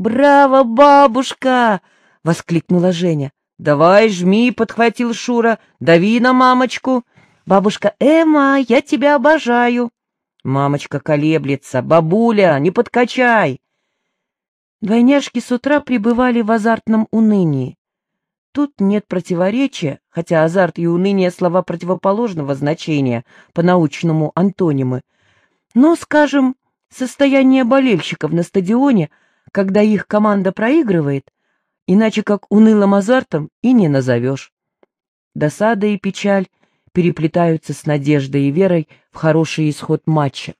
«Браво, бабушка!» — воскликнула Женя. «Давай, жми!» — подхватил Шура. «Дави на мамочку!» «Бабушка Эмма, я тебя обожаю!» Мамочка колеблется. «Бабуля, не подкачай!» Двойняшки с утра пребывали в азартном унынии. Тут нет противоречия, хотя азарт и уныние — слова противоположного значения, по-научному антонимы. Но, скажем, состояние болельщиков на стадионе, когда их команда проигрывает, иначе как унылым азартом и не назовешь. Досада и печаль переплетаются с надеждой и верой в хороший исход матча.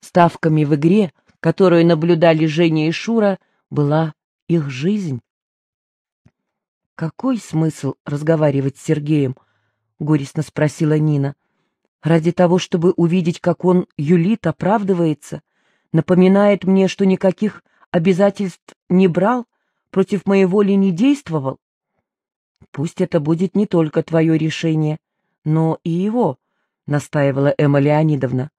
Ставками в игре, которую наблюдали Женя и Шура, была их жизнь. «Какой смысл разговаривать с Сергеем?» — горестно спросила Нина. «Ради того, чтобы увидеть, как он юлит, оправдывается, напоминает мне, что никаких обязательств не брал, против моей воли не действовал? Пусть это будет не только твое решение, но и его», — настаивала Эмма Леонидовна.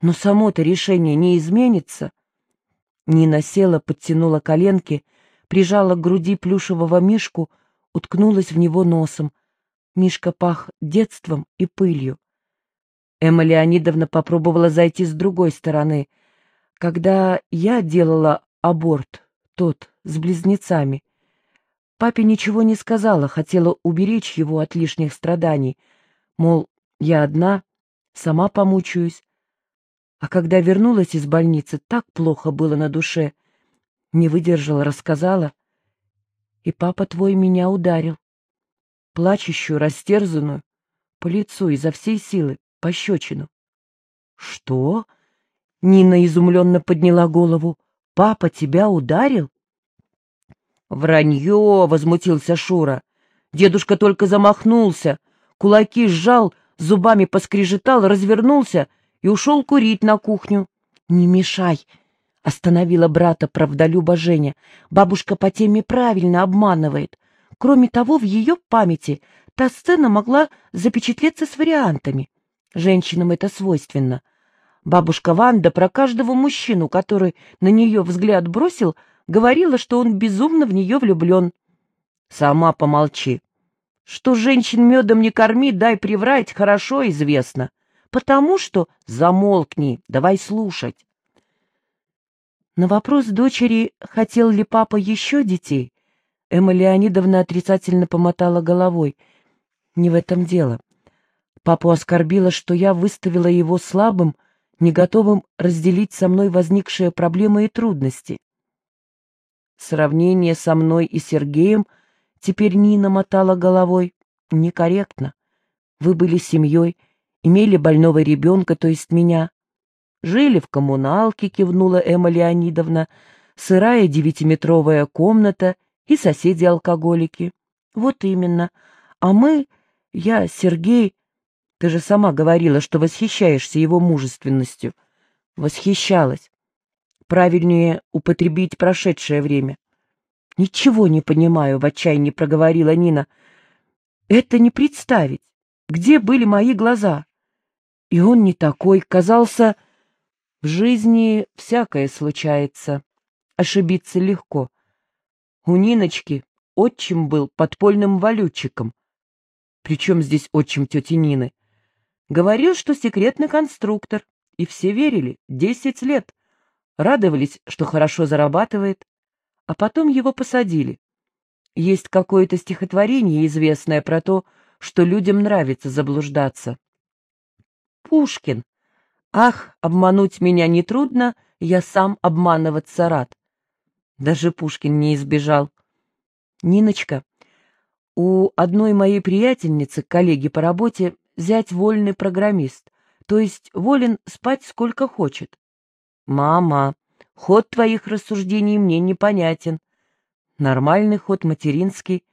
«Но само-то решение не изменится». Нина села, подтянула коленки, прижала к груди плюшевого мишку, уткнулась в него носом. Мишка пах детством и пылью. Эмма Леонидовна попробовала зайти с другой стороны. Когда я делала аборт, тот, с близнецами, папе ничего не сказала, хотела уберечь его от лишних страданий. Мол, я одна, сама помучаюсь. А когда вернулась из больницы, так плохо было на душе. Не выдержала, рассказала. И папа твой меня ударил. Плачущую, растерзанную, по лицу изо всей силы, пощечину. — Что? — Нина изумленно подняла голову. — Папа тебя ударил? — Вранье! — возмутился Шура. Дедушка только замахнулся, кулаки сжал, зубами поскрежетал, развернулся и ушел курить на кухню. — Не мешай! — остановила брата правдолюба Женя. Бабушка по теме правильно обманывает. Кроме того, в ее памяти та сцена могла запечатлеться с вариантами. Женщинам это свойственно. Бабушка Ванда про каждого мужчину, который на нее взгляд бросил, говорила, что он безумно в нее влюблен. Сама помолчи. Что женщин медом не корми, дай приврать, хорошо известно потому что... Замолкни, давай слушать. На вопрос дочери, хотел ли папа еще детей, Эмма Леонидовна отрицательно помотала головой. Не в этом дело. Папу оскорбило, что я выставила его слабым, не готовым разделить со мной возникшие проблемы и трудности. Сравнение со мной и Сергеем теперь Нина мотала головой. Некорректно. Вы были семьей, имели больного ребенка, то есть меня. Жили в коммуналке, кивнула Эмма Леонидовна, сырая девятиметровая комната и соседи-алкоголики. Вот именно. А мы, я, Сергей, ты же сама говорила, что восхищаешься его мужественностью. Восхищалась. Правильнее употребить прошедшее время. Ничего не понимаю, в отчаянии проговорила Нина. Это не представить. Где были мои глаза? И он не такой, казался... В жизни всякое случается. Ошибиться легко. У Ниночки отчим был подпольным валютчиком. Причем здесь отчим тети Нины? Говорил, что секретный конструктор. И все верили. Десять лет. Радовались, что хорошо зарабатывает. А потом его посадили. Есть какое-то стихотворение известное про то, что людям нравится заблуждаться. Пушкин. Ах, обмануть меня нетрудно, я сам обманываться рад. Даже Пушкин не избежал. Ниночка, у одной моей приятельницы, коллеги по работе, взять вольный программист, то есть волен спать сколько хочет. Мама, ход твоих рассуждений мне непонятен. Нормальный ход материнский.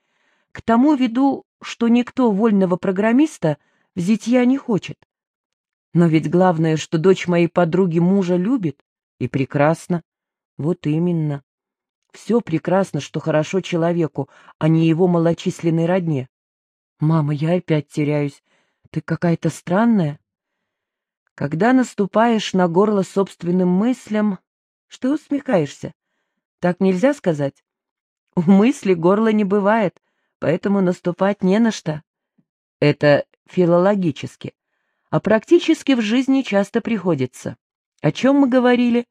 К тому веду, что никто вольного программиста в зятья не хочет. Но ведь главное, что дочь моей подруги мужа любит, и прекрасно. Вот именно. Все прекрасно, что хорошо человеку, а не его малочисленной родне. Мама, я опять теряюсь. Ты какая-то странная. Когда наступаешь на горло собственным мыслям, что усмехаешься? Так нельзя сказать? У мысли горла не бывает, поэтому наступать не на что. Это филологически. А практически в жизни часто приходится. О чем мы говорили?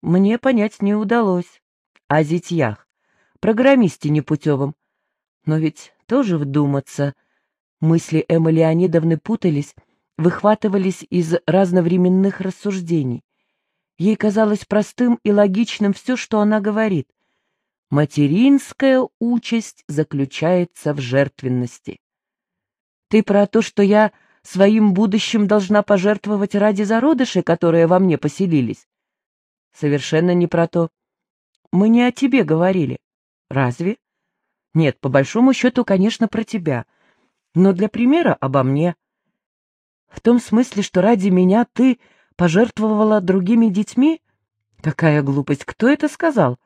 Мне понять не удалось. О зятьях. Программисте непутевом. Но ведь тоже вдуматься. Мысли Эммы Леонидовны путались, выхватывались из разновременных рассуждений. Ей казалось простым и логичным все, что она говорит. Материнская участь заключается в жертвенности. Ты про то, что я своим будущим должна пожертвовать ради зародышей, которые во мне поселились? Совершенно не про то. Мы не о тебе говорили. Разве? Нет, по большому счету, конечно, про тебя. Но для примера обо мне. В том смысле, что ради меня ты пожертвовала другими детьми? Какая глупость! Кто это сказал?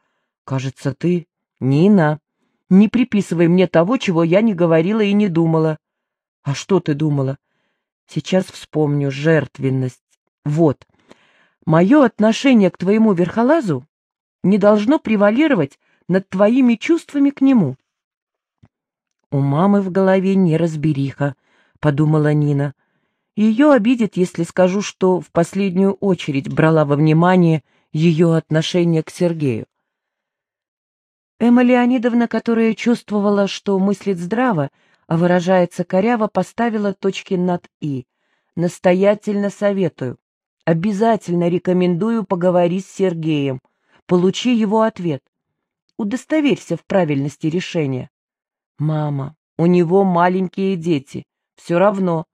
Кажется, ты. Нина, не приписывай мне того, чего я не говорила и не думала. А что ты думала? Сейчас вспомню. Жертвенность. Вот. Мое отношение к твоему верхолазу не должно превалировать над твоими чувствами к нему. У мамы в голове неразбериха, — подумала Нина. Ее обидит, если скажу, что в последнюю очередь брала во внимание ее отношение к Сергею. Эмма Леонидовна, которая чувствовала, что мыслит здраво, а выражается коряво, поставила точки над «и». Настоятельно советую, обязательно рекомендую поговорить с Сергеем, получи его ответ. Удостоверься в правильности решения. Мама, у него маленькие дети. Все равно.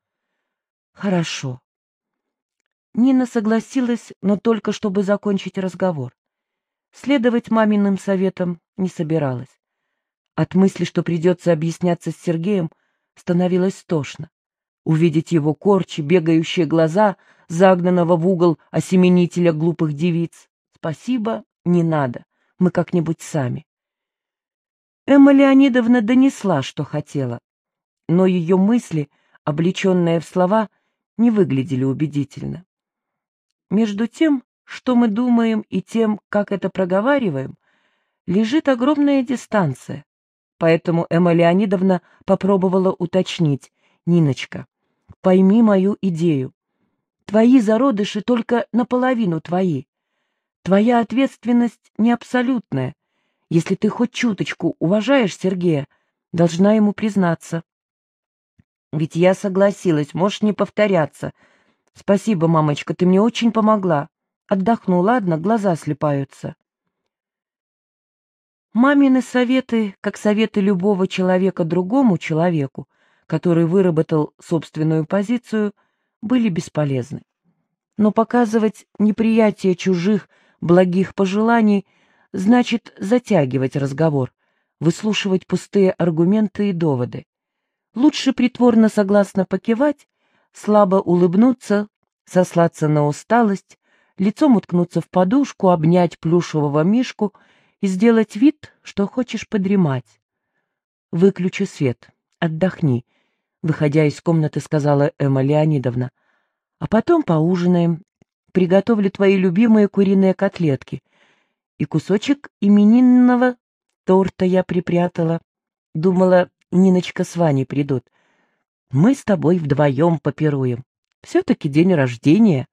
Хорошо. Нина согласилась, но только чтобы закончить разговор. Следовать маминым советам не собиралась. От мысли, что придется объясняться с Сергеем, становилось тошно. Увидеть его корчи, бегающие глаза, загнанного в угол осеменителя глупых девиц. Спасибо, не надо, мы как-нибудь сами. Эмма Леонидовна донесла, что хотела, но ее мысли, облеченные в слова, не выглядели убедительно. Между тем, что мы думаем, и тем, как это проговариваем, лежит огромная дистанция, поэтому Эмма Леонидовна попробовала уточнить. «Ниночка, пойми мою идею. Твои зародыши только наполовину твои. Твоя ответственность не абсолютная, если ты хоть чуточку уважаешь Сергея, должна ему признаться. Ведь я согласилась, можешь не повторяться. Спасибо, мамочка, ты мне очень помогла. Отдохну, ладно, глаза слепаются. Мамины советы, как советы любого человека другому человеку, который выработал собственную позицию, были бесполезны. Но показывать неприятие чужих благих пожеланий – значит затягивать разговор, выслушивать пустые аргументы и доводы. Лучше притворно согласно покивать, слабо улыбнуться, сослаться на усталость, лицом уткнуться в подушку, обнять плюшевого мишку и сделать вид, что хочешь подремать. «Выключи свет, отдохни», — выходя из комнаты, сказала Эмма Леонидовна. «А потом поужинаем. Приготовлю твои любимые куриные котлетки и кусочек именинного торта я припрятала. Думала, Ниночка с Ваней придут. Мы с тобой вдвоем попируем. Все-таки день рождения.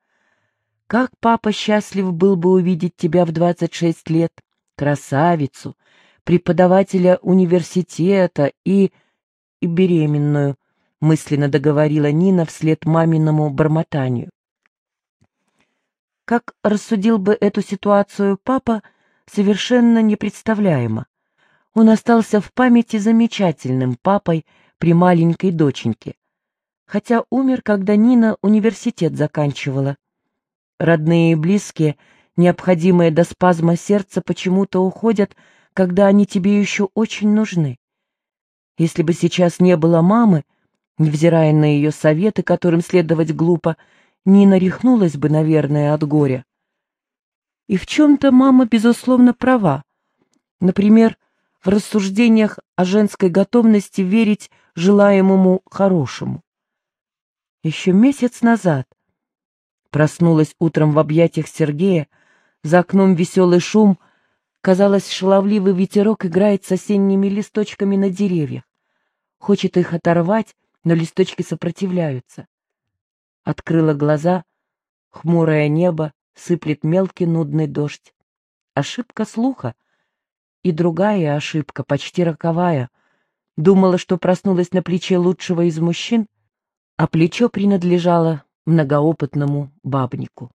Как папа счастлив был бы увидеть тебя в двадцать шесть лет, красавицу, преподавателя университета и... и беременную, мысленно договорила Нина вслед маминому бормотанию. Как рассудил бы эту ситуацию папа, — совершенно непредставляемо. Он остался в памяти замечательным папой при маленькой доченьке, хотя умер, когда Нина университет заканчивала. Родные и близкие, необходимые до спазма сердца, почему-то уходят, когда они тебе еще очень нужны. Если бы сейчас не было мамы, невзирая на ее советы, которым следовать глупо, Нина рехнулась бы, наверное, от горя. И в чем-то мама, безусловно, права. Например, в рассуждениях о женской готовности верить желаемому хорошему. Еще месяц назад проснулась утром в объятиях Сергея, за окном веселый шум, Казалось, шаловливый ветерок играет с осенними листочками на деревьях. Хочет их оторвать, но листочки сопротивляются. Открыла глаза, хмурое небо, сыплет мелкий нудный дождь. Ошибка слуха. И другая ошибка, почти роковая. Думала, что проснулась на плече лучшего из мужчин, а плечо принадлежало многоопытному бабнику.